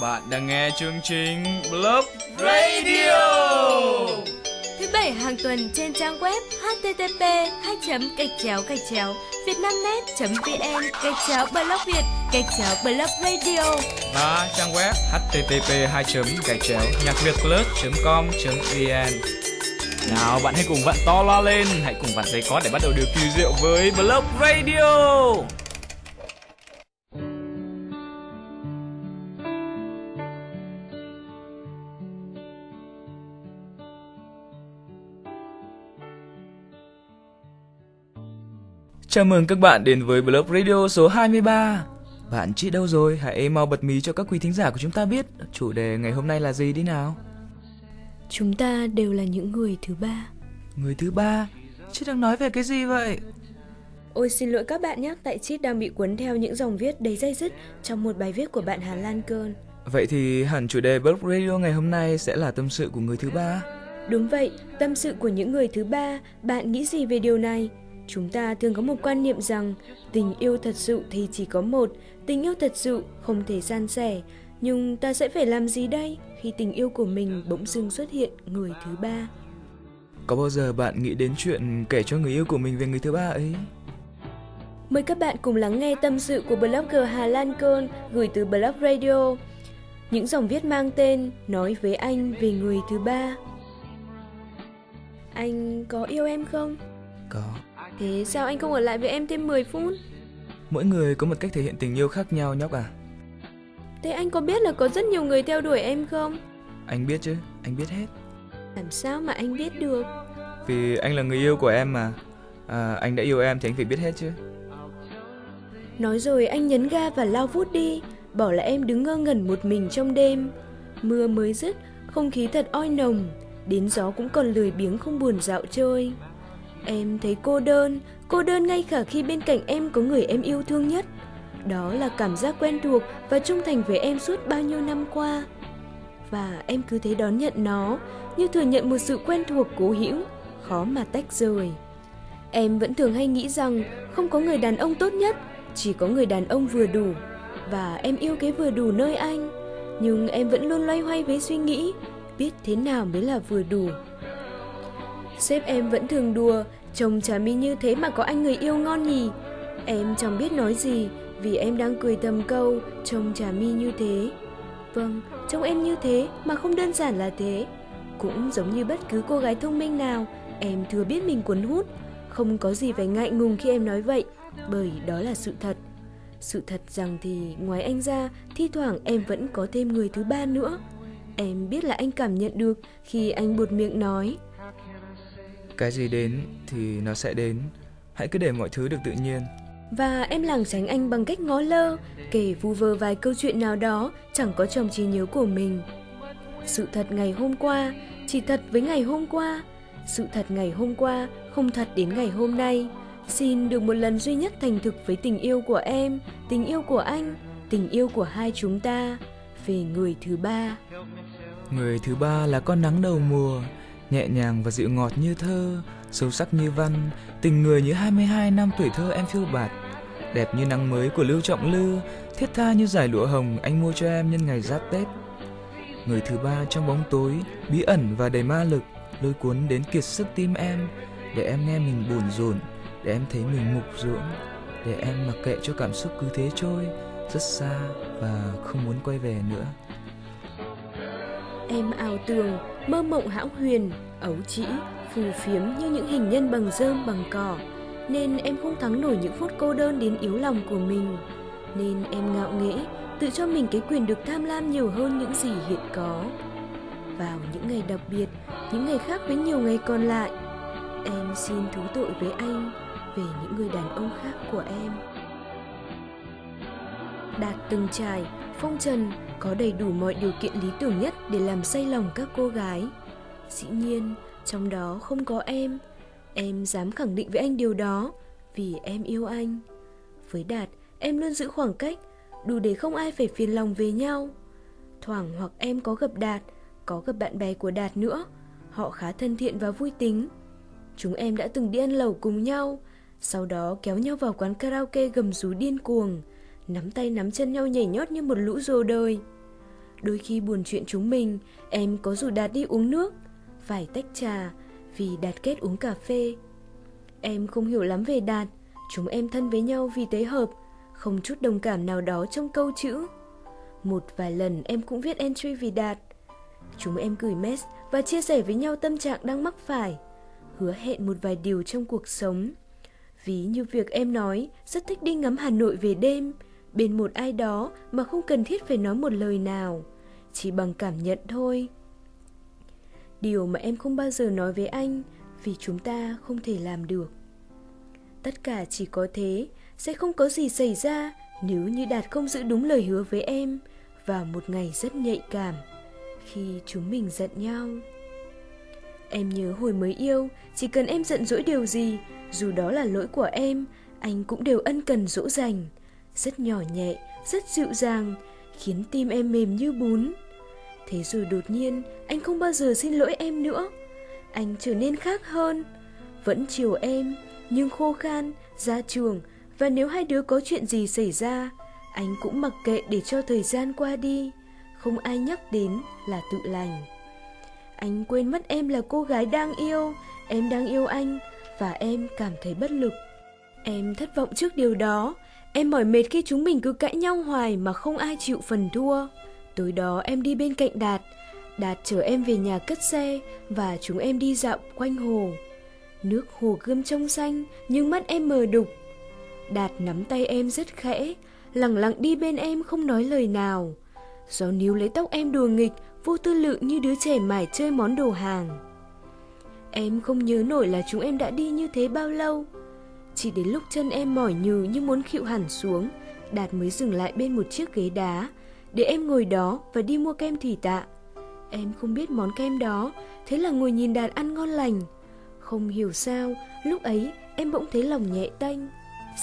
Bạn đang nghe chương trình Blog Radio. Thứ bảy hàng tuần trên trang web http 2 gạch chéo gạch chéo vietnamnet.vn gạch chéo blog việt gạch chéo blog radio. Và trang web http 2 gạch chéo nhạc việt com vn. Nào bạn hãy cùng vặn to loa lên Hãy cùng vặn dây có để bắt đầu điều kỳ diệu với Blog Radio Chào mừng các bạn đến với Blog Radio số 23 Bạn chị đâu rồi? Hãy mau bật mí cho các quý thính giả của chúng ta biết Chủ đề ngày hôm nay là gì đi nào Chúng ta đều là những người thứ ba Người thứ ba? Chị đang nói về cái gì vậy? Ôi xin lỗi các bạn nhé, tại Chít đang bị cuốn theo những dòng viết đầy dây dứt trong một bài viết của bạn Hà Lan Cơn. Vậy thì hẳn chủ đề Blog Radio ngày hôm nay sẽ là tâm sự của người thứ ba. Đúng vậy, tâm sự của những người thứ ba, bạn nghĩ gì về điều này? Chúng ta thường có một quan niệm rằng tình yêu thật sự thì chỉ có một, tình yêu thật sự không thể san sẻ. Nhưng ta sẽ phải làm gì đây khi tình yêu của mình bỗng dưng xuất hiện người thứ ba? Có bao giờ bạn nghĩ đến chuyện kể cho người yêu của mình về người thứ ba ấy? Mời các bạn cùng lắng nghe tâm sự của blogger Hà Lan Cơn gửi từ Blog Radio. Những dòng viết mang tên Nói với anh về người thứ ba. Anh có yêu em không? Có. Thế sao anh không ở lại với em thêm 10 phút? Mỗi người có một cách thể hiện tình yêu khác nhau nhóc à. Thế anh có biết là có rất nhiều người theo đuổi em không? Anh biết chứ, anh biết hết. Làm sao mà anh biết được? Vì anh là người yêu của em mà. À, anh đã yêu em thì anh phải biết hết chứ. Nói rồi anh nhấn ga và lao vút đi, bỏ lại em đứng ngơ ngẩn một mình trong đêm. Mưa mới dứt, không khí thật oi nồng, đến gió cũng còn lười biếng không buồn dạo chơi. Em thấy cô đơn, cô đơn ngay cả khi bên cạnh em có người em yêu thương nhất. Đó là cảm giác quen thuộc và trung thành với em suốt bao nhiêu năm qua. Và em cứ thế đón nhận nó, như thừa nhận một sự quen thuộc cố hữu, khó mà tách rời. Em vẫn thường hay nghĩ rằng không có người đàn ông tốt nhất, chỉ có người đàn ông vừa đủ. Và em yêu cái vừa đủ nơi anh. Nhưng em vẫn luôn loay hoay với suy nghĩ, biết thế nào mới là vừa đủ. Sếp em vẫn thường đùa, chồng trà mi như thế mà có anh người yêu ngon nhỉ. Em chẳng biết nói gì vì em đang cười tầm câu chồng trà mi như thế. Vâng, trông em như thế mà không đơn giản là thế. Cũng giống như bất cứ cô gái thông minh nào, em thừa biết mình cuốn hút. Không có gì phải ngại ngùng khi em nói vậy, bởi đó là sự thật. Sự thật rằng thì ngoài anh ra, thi thoảng em vẫn có thêm người thứ ba nữa. Em biết là anh cảm nhận được khi anh buột miệng nói. Cái gì đến thì nó sẽ đến. Hãy cứ để mọi thứ được tự nhiên. Và em lảng tránh anh bằng cách ngó lơ, kể vu vơ vài câu chuyện nào đó chẳng có trong trí nhớ của mình. Sự thật ngày hôm qua, chỉ thật với ngày hôm qua. Sự thật ngày hôm qua, không thật đến ngày hôm nay. Xin được một lần duy nhất thành thực với tình yêu của em, tình yêu của anh, tình yêu của hai chúng ta, về người thứ ba. Người thứ ba là con nắng đầu mùa, nhẹ nhàng và dịu ngọt như thơ, sâu sắc như văn, tình người như 22 năm tuổi thơ em phiêu bạt, đẹp như nắng mới của Lưu Trọng Lư, thiết tha như giải lụa hồng anh mua cho em nhân ngày giáp Tết. Người thứ ba trong bóng tối, bí ẩn và đầy ma lực, lôi cuốn đến kiệt sức tim em, để em nghe mình buồn rộn, để em thấy mình mục ruỗng, để em mặc kệ cho cảm xúc cứ thế trôi, rất xa và không muốn quay về nữa. Em ảo tưởng, mơ mộng hão huyền, ấu trĩ, phù phiếm như những hình nhân bằng rơm bằng cỏ, nên em không thắng nổi những phút cô đơn đến yếu lòng của mình. Nên em ngạo nghễ, tự cho mình cái quyền được tham lam nhiều hơn những gì hiện có. Vào những ngày đặc biệt, những ngày khác với nhiều ngày còn lại, em xin thú tội với anh về những người đàn ông khác của em. Đạt từng trải, phong trần, có đầy đủ mọi điều kiện lý tưởng nhất để làm say lòng các cô gái. Dĩ nhiên, trong đó không có em. Em dám khẳng định với anh điều đó vì em yêu anh. Với Đạt, em luôn giữ khoảng cách, đủ để không ai phải phiền lòng về nhau. Thoảng hoặc em có gặp Đạt, có gặp bạn bè của Đạt nữa. Họ khá thân thiện và vui tính. Chúng em đã từng đi ăn lẩu cùng nhau, sau đó kéo nhau vào quán karaoke gầm rú điên cuồng, nắm tay nắm chân nhau nhảy nhót như một lũ rồ đời. Đôi khi buồn chuyện chúng mình, em có rủ Đạt đi uống nước, vài tách trà, vì Đạt kết uống cà phê. Em không hiểu lắm về Đạt, chúng em thân với nhau vì tế hợp, không chút đồng cảm nào đó trong câu chữ. Một vài lần em cũng viết entry vì Đạt. Chúng em gửi mess và chia sẻ với nhau tâm trạng đang mắc phải, hứa hẹn một vài điều trong cuộc sống. Ví như việc em nói rất thích đi ngắm Hà Nội về đêm, bên một ai đó mà không cần thiết phải nói một lời nào, chỉ bằng cảm nhận thôi. Điều mà em không bao giờ nói với anh vì chúng ta không thể làm được. Tất cả chỉ có thế, sẽ không có gì xảy ra nếu như Đạt không giữ đúng lời hứa với em vào một ngày rất nhạy cảm khi chúng mình giận nhau. Em nhớ hồi mới yêu, chỉ cần em giận dỗi điều gì, dù đó là lỗi của em, anh cũng đều ân cần dỗ dành, rất nhỏ nhẹ, rất dịu dàng, khiến tim em mềm như bún. Thế rồi đột nhiên, anh không bao giờ xin lỗi em nữa. Anh trở nên khác hơn, vẫn chiều em, nhưng khô khan, ra trường, và nếu hai đứa có chuyện gì xảy ra, anh cũng mặc kệ để cho thời gian qua đi, không ai nhắc đến là tự lành. Anh quên mất em là cô gái đang yêu, em đang yêu anh và em cảm thấy bất lực. Em thất vọng trước điều đó, em mỏi mệt khi chúng mình cứ cãi nhau hoài mà không ai chịu phần thua. Tối đó em đi bên cạnh Đạt, Đạt chở em về nhà cất xe và chúng em đi dạo quanh hồ. Nước hồ gươm trong xanh nhưng mắt em mờ đục. Đạt nắm tay em rất khẽ, lặng lặng đi bên em không nói lời nào. Gió níu lấy tóc em đùa nghịch, vô tư lự như đứa trẻ mải chơi món đồ hàng. Em không nhớ nổi là chúng em đã đi như thế bao lâu. Chỉ đến lúc chân em mỏi nhừ như muốn khịu hẳn xuống, Đạt mới dừng lại bên một chiếc ghế đá, để em ngồi đó và đi mua kem thủy tạ. Em không biết món kem đó, thế là ngồi nhìn Đạt ăn ngon lành. Không hiểu sao, lúc ấy em bỗng thấy lòng nhẹ tênh.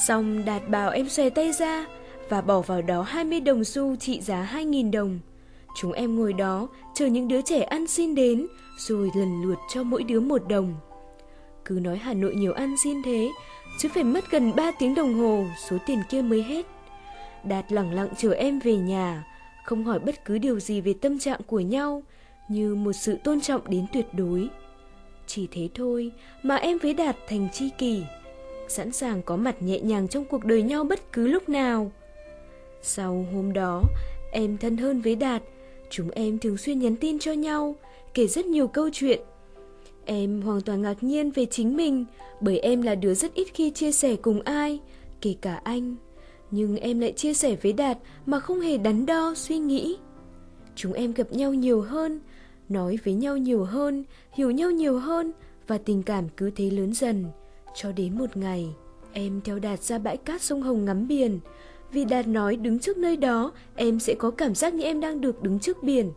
Xong Đạt bảo em xòe tay ra và bỏ vào đó 20 đồng xu trị giá 2.000 đồng. Chúng em ngồi đó chờ những đứa trẻ ăn xin đến rồi lần lượt cho mỗi đứa một đồng. Cứ nói Hà Nội nhiều ăn xin thế, chứ phải mất gần 3 tiếng đồng hồ số tiền kia mới hết. Đạt lẳng lặng chờ em về nhà, không hỏi bất cứ điều gì về tâm trạng của nhau, như một sự tôn trọng đến tuyệt đối. Chỉ thế thôi mà em với Đạt thành tri kỷ, sẵn sàng có mặt nhẹ nhàng trong cuộc đời nhau bất cứ lúc nào. Sau hôm đó, em thân hơn với Đạt, chúng em thường xuyên nhắn tin cho nhau, kể rất nhiều câu chuyện. Em hoàn toàn ngạc nhiên về chính mình, bởi em là đứa rất ít khi chia sẻ cùng ai, kể cả anh. Nhưng em lại chia sẻ với Đạt mà không hề đắn đo suy nghĩ. Chúng em gặp nhau nhiều hơn, nói với nhau nhiều hơn, hiểu nhau nhiều hơn và tình cảm cứ thế lớn dần. Cho đến một ngày, em theo Đạt ra bãi cát sông Hồng ngắm biển. Vì Đạt nói đứng trước nơi đó, em sẽ có cảm giác như em đang được đứng trước biển.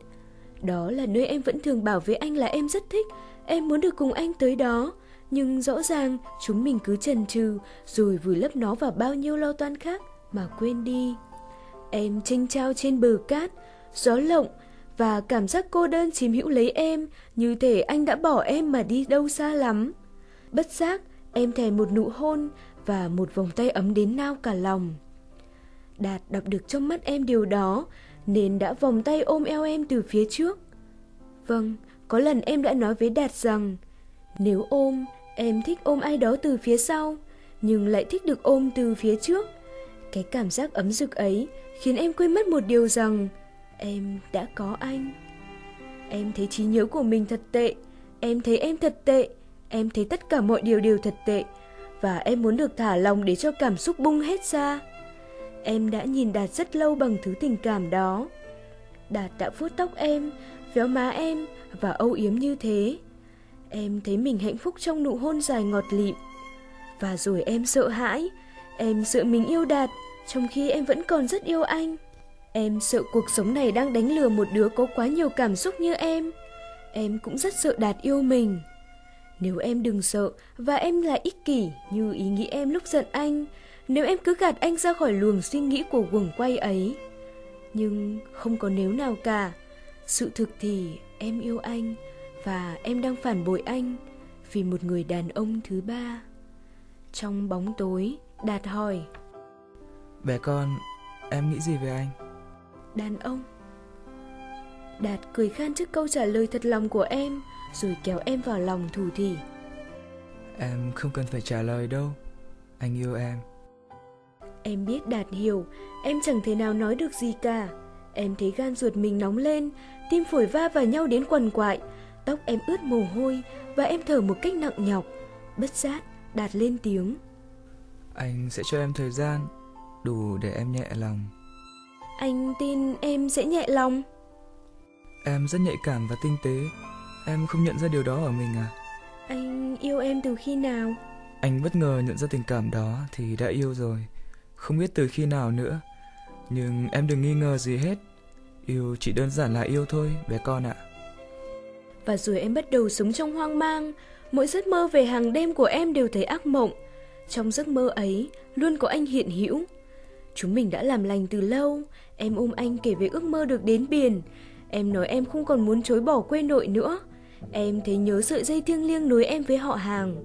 Đó là nơi em vẫn thường bảo với anh là em rất thích, em muốn được cùng anh tới đó. Nhưng rõ ràng chúng mình cứ chần chừ rồi vùi lấp nó vào bao nhiêu lo toan khác mà quên đi. Em trinh trao trên bờ cát, gió lộng và cảm giác cô đơn chiếm hữu lấy em như thể anh đã bỏ em mà đi đâu xa lắm. Bất giác, em thèm một nụ hôn và một vòng tay ấm đến nao cả lòng. Đạt đọc được trong mắt em điều đó nên đã vòng tay ôm eo em từ phía trước. Vâng, có lần em đã nói với Đạt rằng nếu ôm, em thích ôm ai đó từ phía sau, nhưng lại thích được ôm từ phía trước. Cái cảm giác ấm rực ấy khiến em quên mất một điều rằng em đã có anh. Em thấy trí nhớ của mình thật tệ, em thấy em thật tệ, em thấy tất cả mọi điều đều thật tệ và em muốn được thả lòng để cho cảm xúc bung hết ra. Em đã nhìn Đạt rất lâu bằng thứ tình cảm đó. Đạt đã vuốt tóc em, véo má em và âu yếm như thế. Em thấy mình hạnh phúc trong nụ hôn dài ngọt lịm. Và rồi em sợ hãi, em sợ mình yêu Đạt trong khi em vẫn còn rất yêu anh. Em sợ cuộc sống này đang đánh lừa một đứa có quá nhiều cảm xúc như em. Em cũng rất sợ Đạt yêu mình. Nếu em đừng sợ và em là ích kỷ như ý nghĩ em lúc giận anh, nếu em cứ gạt anh ra khỏi luồng suy nghĩ của quần quay ấy. Nhưng không có nếu nào cả. Sự thực thì em yêu anh và em đang phản bội anh vì một người đàn ông thứ ba. Trong bóng tối, Đạt hỏi. Bé con, em nghĩ gì về anh? Đàn ông. Đạt cười khan trước câu trả lời thật lòng của em, rồi kéo em vào lòng thủ thỉ. Em không cần phải trả lời đâu, anh yêu em. Em biết Đạt hiểu, em chẳng thể nào nói được gì cả. Em thấy gan ruột mình nóng lên, tim phổi va vào nhau đến quần quại, tóc em ướt mồ hôi và em thở một cách nặng nhọc. Bất giác, Đạt lên tiếng. Anh sẽ cho em thời gian, đủ để em nhẹ lòng. Anh tin em sẽ nhẹ lòng. Em rất nhạy cảm và tinh tế. Em không nhận ra điều đó ở mình à? Anh yêu em từ khi nào? Anh bất ngờ nhận ra tình cảm đó thì đã yêu rồi. Không biết từ khi nào nữa. Nhưng em đừng nghi ngờ gì hết. Yêu chỉ đơn giản là yêu thôi, bé con ạ. Và rồi em bắt đầu sống trong hoang mang. Mỗi giấc mơ về hàng đêm của em đều thấy ác mộng. Trong giấc mơ ấy, luôn có anh hiện hữu. Chúng mình đã làm lành từ lâu. Em ôm anh kể về ước mơ được đến biển. Em nói em không còn muốn chối bỏ quê nội nữa. Em thấy nhớ sợi dây thiêng liêng nối em với họ hàng.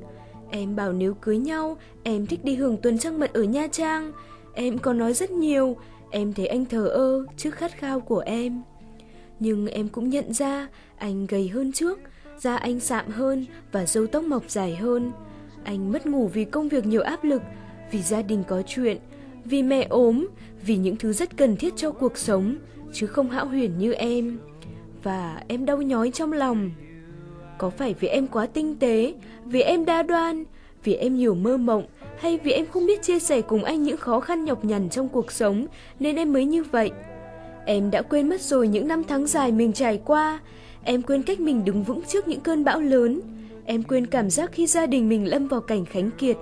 Em bảo nếu cưới nhau, em thích đi hưởng tuần trăng mật ở Nha Trang. Em còn nói rất nhiều, em thấy anh thờ ơ trước khát khao của em. Nhưng em cũng nhận ra anh gầy hơn trước, da anh sạm hơn và râu tóc mọc dài hơn. Anh mất ngủ vì công việc nhiều áp lực, vì gia đình có chuyện, vì mẹ ốm, vì những thứ rất cần thiết cho cuộc sống, chứ không hão huyền như em. Và em đau nhói trong lòng. Có phải vì em quá tinh tế, vì em đa đoan, vì em nhiều mơ mộng, hay vì em không biết chia sẻ cùng anh những khó khăn nhọc nhằn trong cuộc sống nên em mới như vậy? Em đã quên mất rồi những năm tháng dài mình trải qua, em quên cách mình đứng vững trước những cơn bão lớn, em quên cảm giác khi gia đình mình lâm vào cảnh khánh kiệt,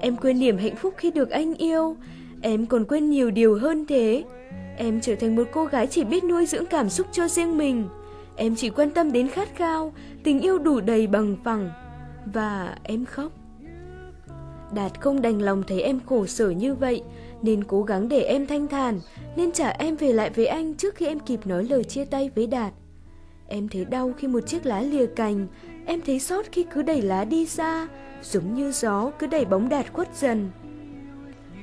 em quên niềm hạnh phúc khi được anh yêu, em còn quên nhiều điều hơn thế. Em trở thành một cô gái chỉ biết nuôi dưỡng cảm xúc cho riêng mình. Em chỉ quan tâm đến khát khao, tình yêu đủ đầy bằng phẳng. Và em khóc. Đạt không đành lòng thấy em khổ sở như vậy, nên cố gắng để em thanh thản, nên trả em về lại với anh trước khi em kịp nói lời chia tay với Đạt. Em thấy đau khi một chiếc lá lìa cành, em thấy xót khi cứ đẩy lá đi xa, giống như gió cứ đẩy bóng Đạt khuất dần.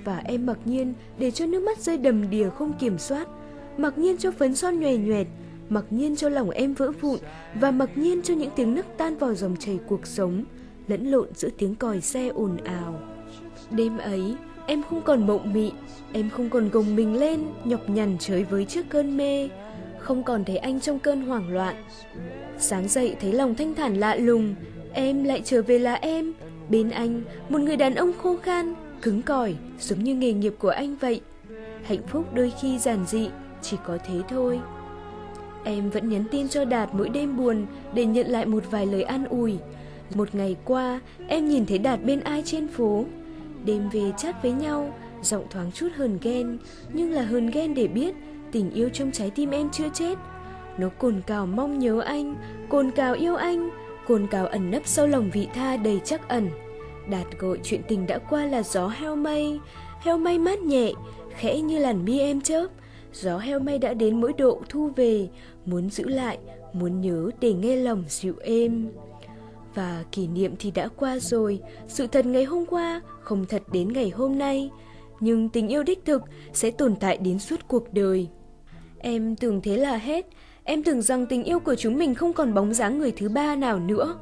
Và em mặc nhiên để cho nước mắt rơi đầm đìa không kiểm soát, mặc nhiên cho phấn son nhòe nhoẹt, mặc nhiên cho lòng em vỡ vụn và mặc nhiên cho những tiếng nấc tan vào dòng chảy cuộc sống, lẫn lộn giữa tiếng còi xe ồn ào. Đêm ấy, em không còn mộng mị, em không còn gồng mình lên, nhọc nhằn chơi với trước cơn mê, không còn thấy anh trong cơn hoảng loạn. Sáng dậy thấy lòng thanh thản lạ lùng, em lại trở về là em, bên anh, một người đàn ông khô khan, cứng cỏi, giống như nghề nghiệp của anh vậy. Hạnh phúc đôi khi giản dị, chỉ có thế thôi. Em vẫn nhắn tin cho Đạt mỗi đêm buồn để nhận lại một vài lời an ủi. Một ngày qua, em nhìn thấy Đạt bên ai trên phố. Đêm về chat với nhau, giọng thoáng chút hờn ghen, nhưng là hờn ghen để biết tình yêu trong trái tim em chưa chết. Nó cồn cào mong nhớ anh, cồn cào yêu anh, cồn cào ẩn nấp sau lòng vị tha đầy chắc ẩn. Đạt gọi chuyện tình đã qua là gió heo mây, heo mây mát nhẹ, khẽ như làn mi em chớp. Gió heo mây đã đến mỗi độ thu về, muốn giữ lại, muốn nhớ để nghe lòng dịu êm. Và kỷ niệm thì đã qua rồi, sự thật ngày hôm qua không thật đến ngày hôm nay, nhưng tình yêu đích thực sẽ tồn tại đến suốt cuộc đời. Em tưởng thế là hết, em tưởng rằng tình yêu của chúng mình không còn bóng dáng người thứ ba nào nữa.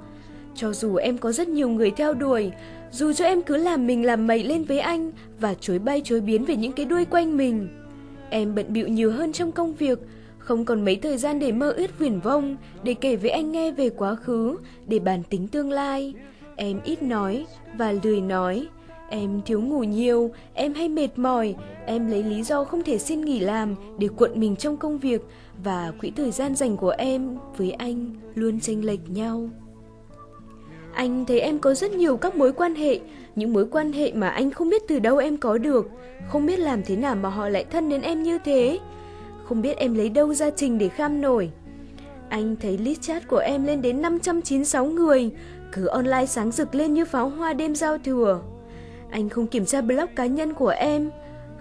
Cho dù em có rất nhiều người theo đuổi, dù cho em cứ làm mình làm mày lên với anh và chối bay chối biến về những cái đuôi quanh mình. Em bận bịu nhiều hơn trong công việc, không còn mấy thời gian để mơ ước viển vông, để kể với anh nghe về quá khứ, để bàn tính tương lai. Em ít nói và lười nói. Em thiếu ngủ nhiều, em hay mệt mỏi, em lấy lý do không thể xin nghỉ làm để cuộn mình trong công việc và quỹ thời gian dành của em với anh luôn chênh lệch nhau. Anh thấy em có rất nhiều các mối quan hệ, những mối quan hệ mà anh không biết từ đâu em có được, không biết làm thế nào mà họ lại thân đến em như thế. Không biết em lấy đâu ra trình để kham nổi. Anh thấy list chat của em lên đến 596 người, cứ online sáng rực lên như pháo hoa đêm giao thừa. Anh không kiểm tra blog cá nhân của em,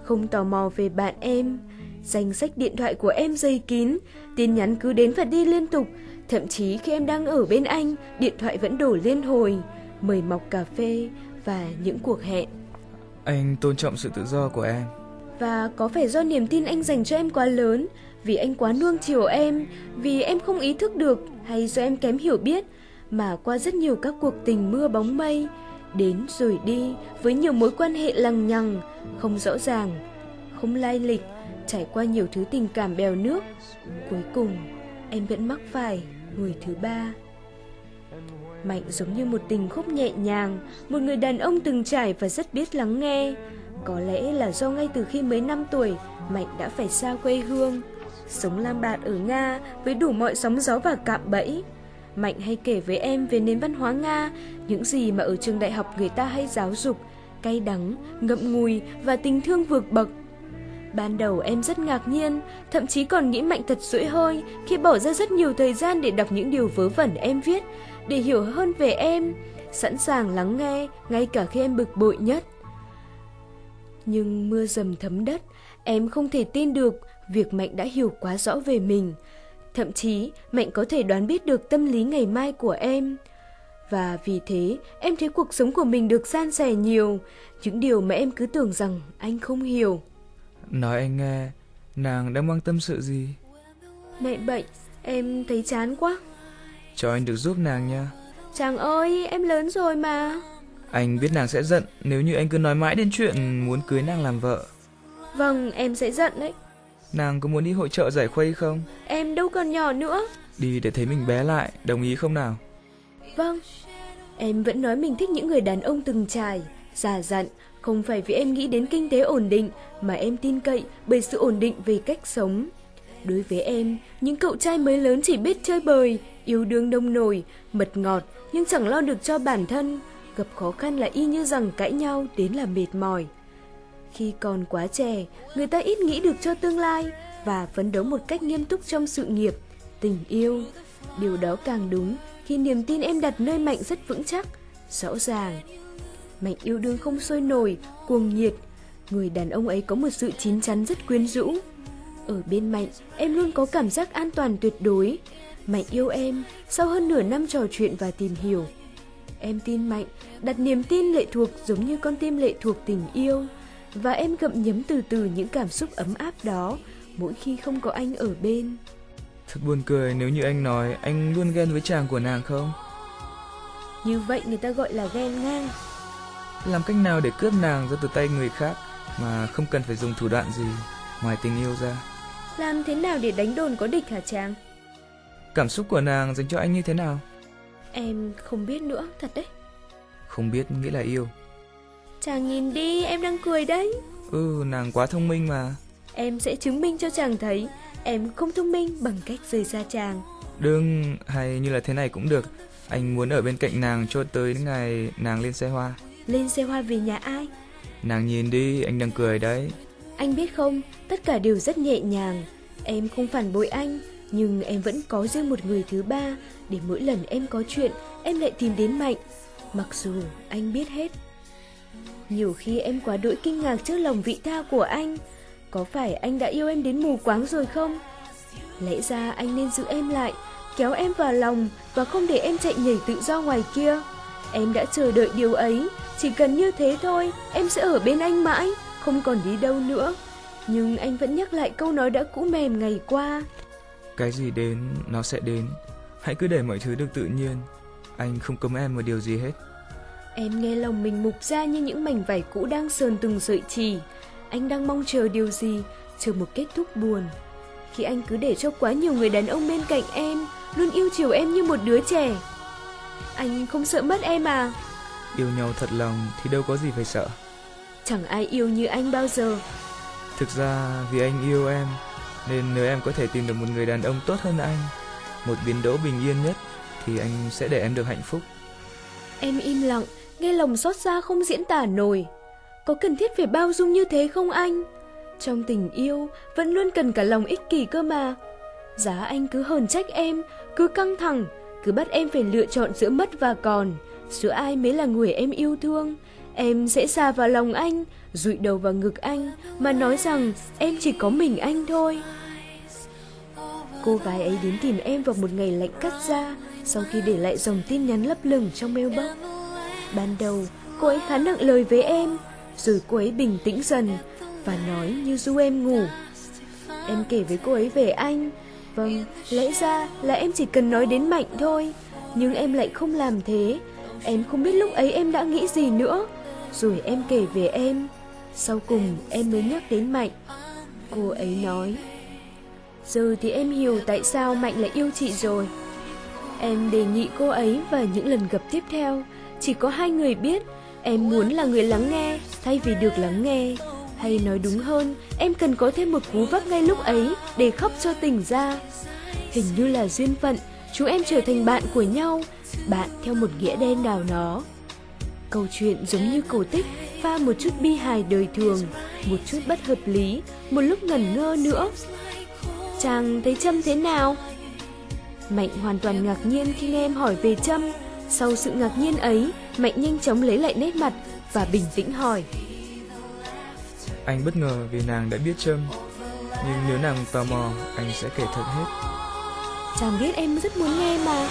không tò mò về bạn em. Danh sách điện thoại của em dày kín, tin nhắn cứ đến và đi liên tục, Thậm chí khi em đang ở bên anh, điện thoại vẫn đổ liên hồi, mời mọc cà phê và những cuộc hẹn. Anh tôn trọng sự tự do của em. Và có phải do niềm tin anh dành cho em quá lớn, vì anh quá nuông chiều em, vì em không ý thức được hay do em kém hiểu biết, mà qua rất nhiều các cuộc tình mưa bóng mây, đến rồi đi với nhiều mối quan hệ lằng nhằng, không rõ ràng, không lai lịch, trải qua nhiều thứ tình cảm bèo nước. Cuối cùng, em vẫn mắc phải người thứ ba. Mạnh giống như một tình khúc nhẹ nhàng, một người đàn ông từng trải và rất biết lắng nghe. Có lẽ là do ngay từ khi mới 5 tuổi, Mạnh đã phải xa quê hương, sống lang bạt ở Nga với đủ mọi sóng gió và cạm bẫy. Mạnh hay kể với em về nền văn hóa Nga, những gì mà ở trường đại học người ta hay giáo dục, cay đắng, ngậm ngùi và tình thương vượt bậc. Ban đầu em rất ngạc nhiên, thậm chí còn nghĩ Mạnh thật sủi hơi khi bỏ ra rất nhiều thời gian để đọc những điều vớ vẩn em viết, để hiểu hơn về em, sẵn sàng lắng nghe ngay cả khi em bực bội nhất. Nhưng mưa dầm thấm đất, em không thể tin được việc Mạnh đã hiểu quá rõ về mình. Thậm chí, Mạnh có thể đoán biết được tâm lý ngày mai của em. Và vì thế, em thấy cuộc sống của mình được san sẻ nhiều, những điều mà em cứ tưởng rằng anh không hiểu. Nói anh nghe, nàng đang mang tâm sự gì? Mẹ bệnh, em thấy chán quá. Cho anh được giúp nàng nha. Chàng ơi, em lớn rồi mà. Anh biết nàng sẽ giận nếu như anh cứ nói mãi đến chuyện muốn cưới nàng làm vợ. Vâng, em sẽ giận đấy. Nàng có muốn đi hội trợ giải khuây không? Em đâu còn nhỏ nữa. Đi để thấy mình bé lại, đồng ý không nào? Vâng. Em vẫn nói mình thích những người đàn ông từng trải, già dặn, không phải vì em nghĩ đến kinh tế ổn định, mà em tin cậy bởi sự ổn định về cách sống. Đối với em, những cậu trai mới lớn chỉ biết chơi bời, yêu đương đông nổi, mật ngọt, nhưng chẳng lo được cho bản thân. Gặp khó khăn là y như rằng cãi nhau đến là mệt mỏi. Khi còn quá trẻ, người ta ít nghĩ được cho tương lai và phấn đấu một cách nghiêm túc trong sự nghiệp, tình yêu. Điều đó càng đúng khi niềm tin em đặt nơi Mạnh rất vững chắc, rõ ràng. Mạnh yêu đương không sôi nổi, cuồng nhiệt. Người đàn ông ấy có một sự chín chắn rất quyến rũ. Ở bên Mạnh, em luôn có cảm giác an toàn tuyệt đối. Mạnh yêu em sau hơn nửa năm trò chuyện và tìm hiểu. Em tin Mạnh, đặt niềm tin lệ thuộc giống như con tim lệ thuộc tình yêu. Và em gậm nhấm từ từ những cảm xúc ấm áp đó mỗi khi không có anh ở bên. Thật buồn cười nếu như anh nói anh luôn ghen với chàng của nàng không? Như vậy người ta gọi là ghen ngang. Làm cách nào để cướp nàng ra từ tay người khác mà không cần phải dùng thủ đoạn gì ngoài tình yêu ra? Làm thế nào để đánh đồn có địch hả chàng? Cảm xúc của nàng dành cho anh như thế nào? Em không biết nữa, thật đấy. Không biết nghĩa là yêu. Chàng nhìn đi, em đang cười đấy. Ừ, nàng quá thông minh mà. Em sẽ chứng minh cho chàng thấy em không thông minh bằng cách rời xa chàng. Đừng, hay như là thế này cũng được. Anh muốn ở bên cạnh nàng cho tới ngày nàng lên xe hoa. Lên xe hoa về nhà ai? Nàng nhìn đi, anh đang cười đấy. Anh biết không, tất cả đều rất nhẹ nhàng. Em không phản bội anh, nhưng em vẫn có riêng một người thứ ba để mỗi lần em có chuyện, em lại tìm đến Mạnh. Mặc dù anh biết hết. Nhiều khi em quá đỗi kinh ngạc trước lòng vị tha của anh. Có phải anh đã yêu em đến mù quáng rồi không? Lẽ ra anh nên giữ em lại, kéo em vào lòng và không để em chạy nhảy tự do ngoài kia. Em đã chờ đợi điều ấy, chỉ cần như thế thôi, em sẽ ở bên anh mãi, không còn đi đâu nữa. Nhưng anh vẫn nhắc lại câu nói đã cũ mềm ngày qua. Cái gì đến, nó sẽ đến. Hãy cứ để mọi thứ được tự nhiên. Anh không cấm em một điều gì hết. Em nghe lòng mình mục ra như những mảnh vải cũ đang sờn từng sợi chỉ. Anh đang mong chờ điều gì, chờ một kết thúc buồn. Khi anh cứ để cho quá nhiều người đàn ông bên cạnh em, luôn yêu chiều em như một đứa trẻ. Anh không sợ mất em à? Yêu nhau thật lòng thì đâu có gì phải sợ. Chẳng ai yêu như anh bao giờ. Thực ra vì anh yêu em, nên nếu em có thể tìm được một người đàn ông tốt hơn anh, một biến đỗ bình yên nhất, thì anh sẽ để em được hạnh phúc. Em im lặng, nghe lòng xót xa không diễn tả nổi. Có cần thiết phải bao dung như thế không anh? Trong tình yêu, vẫn luôn cần cả lòng ích kỷ cơ mà. Giá anh cứ hờn trách em, cứ căng thẳng, cứ bắt em phải lựa chọn giữa mất và còn, giữa ai mới là người em yêu thương. Em sẽ xa vào lòng anh, rụi đầu vào ngực anh, mà nói rằng em chỉ có mình anh thôi. Cô gái ấy đến tìm em vào một ngày lạnh cắt da, sau khi để lại dòng tin nhắn lấp lửng trong mailbox. Ban đầu, cô ấy khá nặng lời với em, rồi cô ấy bình tĩnh dần và nói như du em ngủ. Em kể với cô ấy về anh. Vâng, lẽ ra là em chỉ cần nói đến Mạnh thôi. Nhưng em lại không làm thế. Em không biết lúc ấy em đã nghĩ gì nữa. Rồi em kể về em. Sau cùng em mới nhắc đến Mạnh. Cô ấy nói. Giờ thì em hiểu tại sao Mạnh lại yêu chị rồi. Em đề nghị cô ấy và những lần gặp tiếp theo chỉ có hai người biết em muốn là người lắng nghe thay vì được lắng nghe. Hay nói đúng hơn, em cần có thêm một cú vấp ngay lúc ấy để khóc cho tỉnh ra. Hình như là duyên phận, chúng em trở thành bạn của nhau, bạn theo một nghĩa đen nào đó. Câu chuyện giống như cổ tích, pha một chút bi hài đời thường, một chút bất hợp lý, một lúc ngẩn ngơ nữa. Chàng thấy Trâm thế nào? Mạnh hoàn toàn ngạc nhiên khi nghe em hỏi về Trâm. Sau sự ngạc nhiên ấy, Mạnh nhanh chóng lấy lại nét mặt và bình tĩnh hỏi. Anh bất ngờ vì nàng đã biết Trâm, nhưng nếu nàng tò mò, anh sẽ kể thật hết. Chàng biết em rất muốn nghe mà.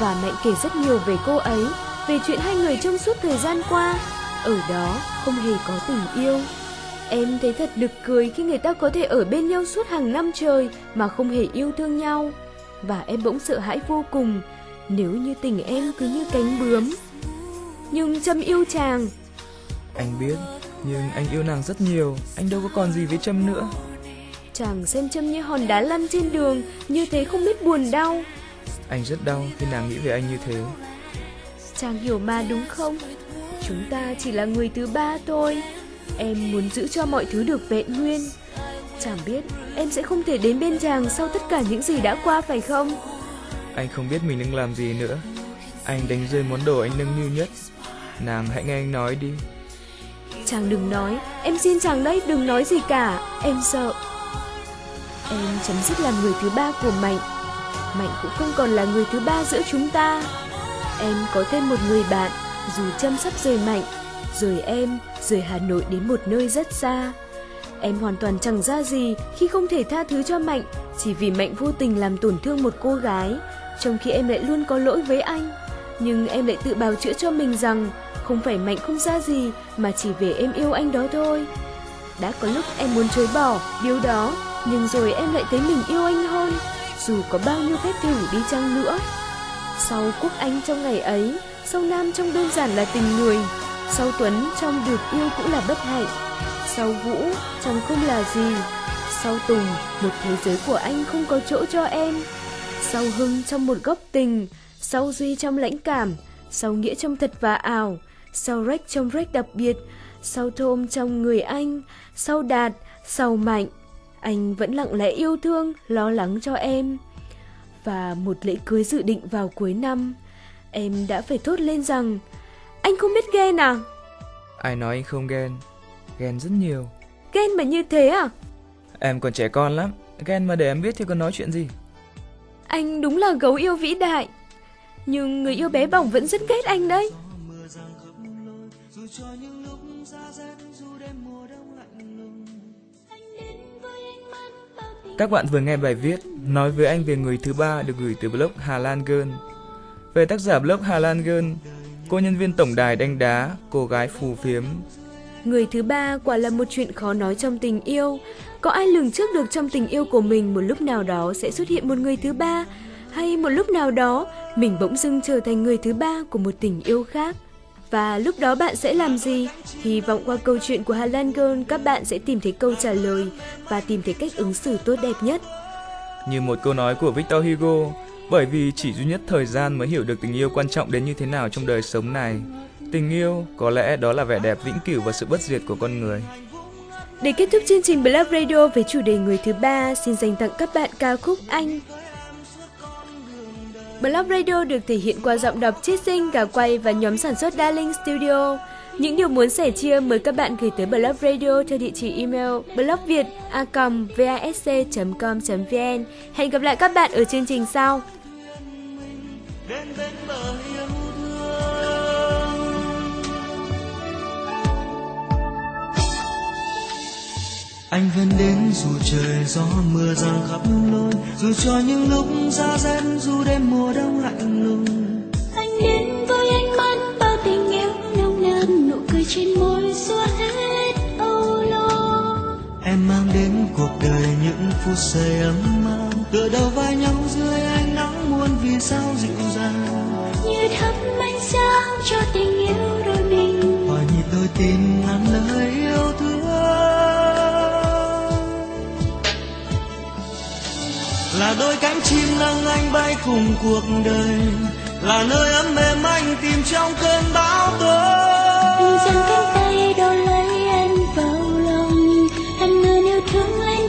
Và Mạnh kể rất nhiều về cô ấy, về chuyện hai người trong suốt thời gian qua. Ở đó không hề có tình yêu. Em thấy thật được cười khi người ta có thể ở bên nhau suốt hàng năm trời mà không hề yêu thương nhau. Và em bỗng sợ hãi vô cùng nếu như tình em cứ như cánh bướm. Nhưng Trâm yêu chàng. Anh biết, nhưng anh yêu nàng rất nhiều, anh đâu có còn gì với Trâm nữa. Chàng xem Trâm như hòn đá lăn trên đường, như thế không biết buồn đau. Anh rất đau khi nàng nghĩ về anh như thế. Chàng hiểu mà đúng không? Chúng ta chỉ là người thứ ba thôi. Em muốn giữ cho mọi thứ được vẹn nguyên. Chàng biết em sẽ không thể đến bên chàng sau tất cả những gì đã qua phải không? Anh không biết mình đang làm gì nữa. Anh đánh rơi món đồ anh nâng niu nhất. Nàng hãy nghe anh nói đi. Chàng đừng nói, em xin chàng đấy, đừng nói gì cả, em sợ. Em chấm dứt làm người thứ ba của Mạnh. Mạnh cũng không còn là người thứ ba giữa chúng ta. Em có thêm một người bạn, dù chăm sắp rời Mạnh, rời em, rời Hà Nội đến một nơi rất xa. Em hoàn toàn chẳng ra gì khi không thể tha thứ cho Mạnh chỉ vì Mạnh vô tình làm tổn thương một cô gái, trong khi em lại luôn có lỗi với anh. Nhưng em lại tự bào chữa cho mình rằng không phải Mạnh không ra gì mà chỉ vì em yêu anh đó thôi. Đã có lúc em muốn chối bỏ điều đó, nhưng rồi em lại thấy mình yêu anh hơn, dù có bao nhiêu phép thử đi chăng nữa. Sau Quốc Anh trong ngày ấy, sau Nam trong đơn giản là tình người, sau Tuấn trong được yêu cũng là bất hạnh, sau Vũ chẳng không là gì, sau Tùng một thế giới của anh không có chỗ cho em, sau Hưng trong một góc tình, sau Duy trong lãnh cảm, sau Nghĩa trong thật và ảo, sau Rách trong Rách đặc biệt, sau Thôm trong người anh, sau Đạt, sau Mạnh. Anh vẫn lặng lẽ yêu thương, lo lắng cho em. Và một lễ cưới dự định vào cuối năm, em đã phải thốt lên rằng anh không biết ghen à? Ai nói anh không ghen? Ghen rất nhiều. Ghen mà như thế à? Em còn trẻ con lắm, ghen mà để em biết thì còn nói chuyện gì? Anh đúng là gấu yêu vĩ đại. Nhưng người yêu bé bỏng vẫn rất ghét anh đấy. Các bạn vừa nghe bài viết Nói với anh về người thứ ba được gửi từ blog Hà Lan Girl. Về tác giả blog Hà Lan Girl, cô nhân viên tổng đài đánh đá, cô gái phù phiếm. Người thứ ba quả là một chuyện khó nói trong tình yêu. Có ai lường trước được trong tình yêu của mình một lúc nào đó sẽ xuất hiện một người thứ ba hay một lúc nào đó mình bỗng dưng trở thành người thứ ba của một tình yêu khác. Và lúc đó bạn sẽ làm gì? Hy vọng qua câu chuyện của Hà Lan Girl các bạn sẽ tìm thấy câu trả lời và tìm thấy cách ứng xử tốt đẹp nhất. Như một câu nói của Victor Hugo, bởi vì chỉ duy nhất thời gian mới hiểu được tình yêu quan trọng đến như thế nào trong đời sống này. Tình yêu có lẽ đó là vẻ đẹp vĩnh cửu và sự bất diệt của con người. Để kết thúc chương trình Black Radio với chủ đề người thứ ba, xin dành tặng các bạn ca khúc Anh Black Radio được thể hiện qua giọng đọc Chiết Sinh, Gà Quay và nhóm sản xuất Darling Studio. Những điều muốn sẻ chia mời các bạn gửi tới Blog Radio theo địa chỉ email blogviet.com.vn. Hẹn gặp lại các bạn ở chương trình sau. Đến bên bờ yêu anh vẫn đến dù trời gió mưa giăng khắp lối dù cho những lúc xa rét dù đêm mùa đông lạnh lùng anh đến nàn nụ cười trên môi xua hết âu lo. Em mang đến cuộc đời những phút giây ấm áp. Tựa đầu vai nhau dưới ánh nắng muôn vì sao dịu dàng. Như thắp ánh sáng cho tình yêu đôi mình. Hòa nhịp đôi tim ngàn lời yêu thương. Là đôi cánh chim nâng anh bay cùng cuộc đời. Là nơi ấm êm anh tìm trong cơn bão tố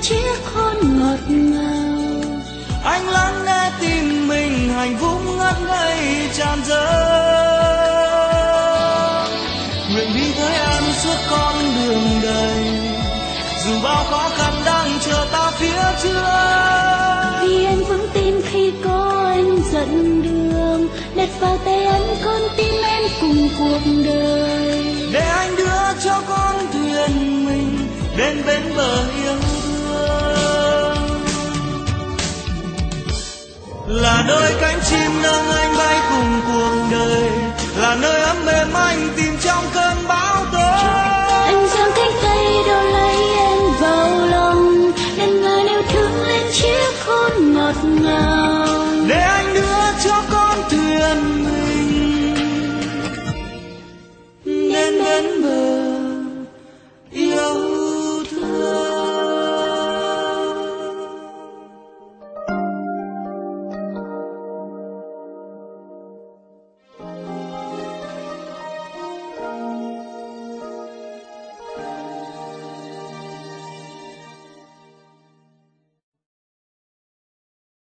chiếc hôn ngọt ngào. Anh lắng nghe tim mình hạnh phúc ngất ngây tràn dâng nguyện đi với em suốt con đường đời dù bao khó khăn đang chờ ta phía trước. Vì anh vững tin khi có anh dẫn đường đặt vào tay anh con tim em cùng cuộc đời. Để anh đưa cho con thuyền mình là đôi cánh chim nâng anh bay cùng cuộc đời là nơi ấm êm